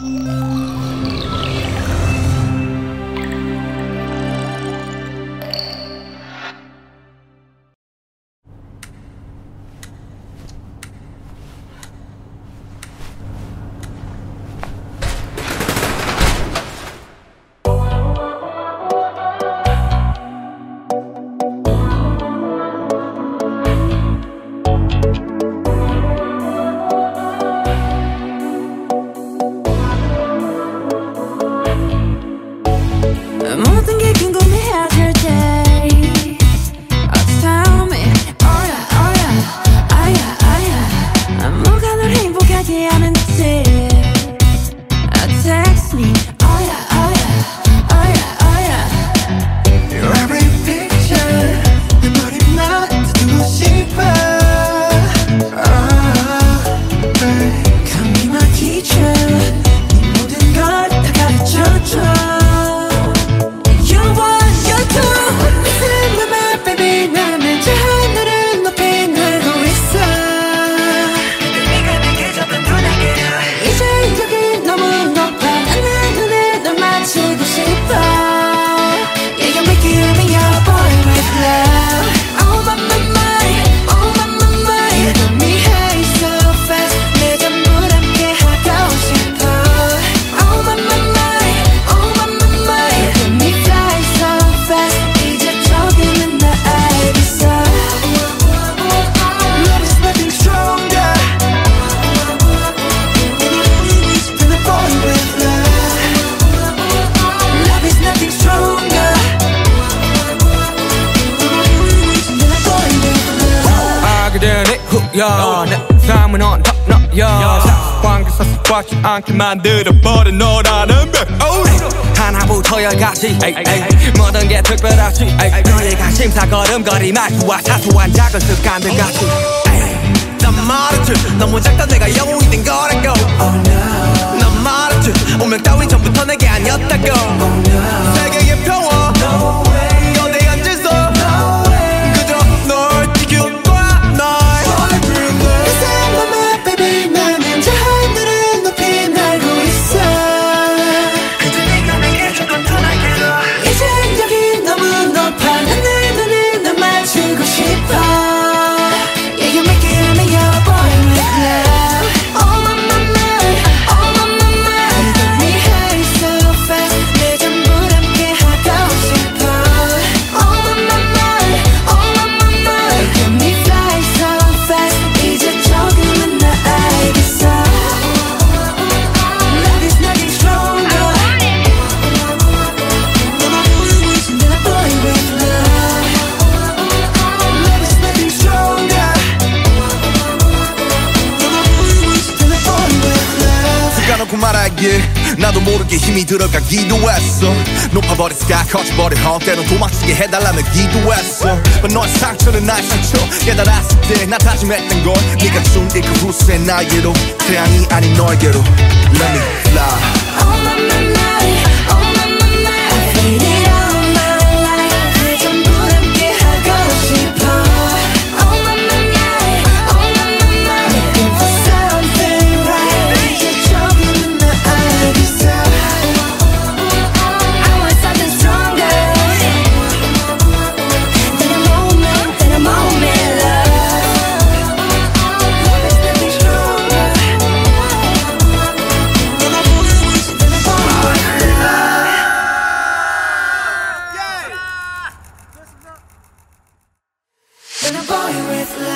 Música 시즌의 후야 내 삶은 on top 너야. 사관계사 속박지 않게 만들어버린 너라는 백오리 하나부터 열까지. 모든 게 특별하지. 너의 관심사 걸음걸이 말투와 사소한 작은 습관들 같이. Oh. 난 말했지 너무 작다 내가 영웅이 된 거라고. Oh, no. 나에게 나도 모르게 힘이 들어가 기도했어. 높아버린 sky 커져버린 헛 때론 도망치게 해달라며 기도했어. But 너의 상처는 나의 상처. 깨달았을 때 나 다짐했던 걸 네가 준 이 그 후세 나에게로. 태양이 아닌 너에게로. Let me fly. with love.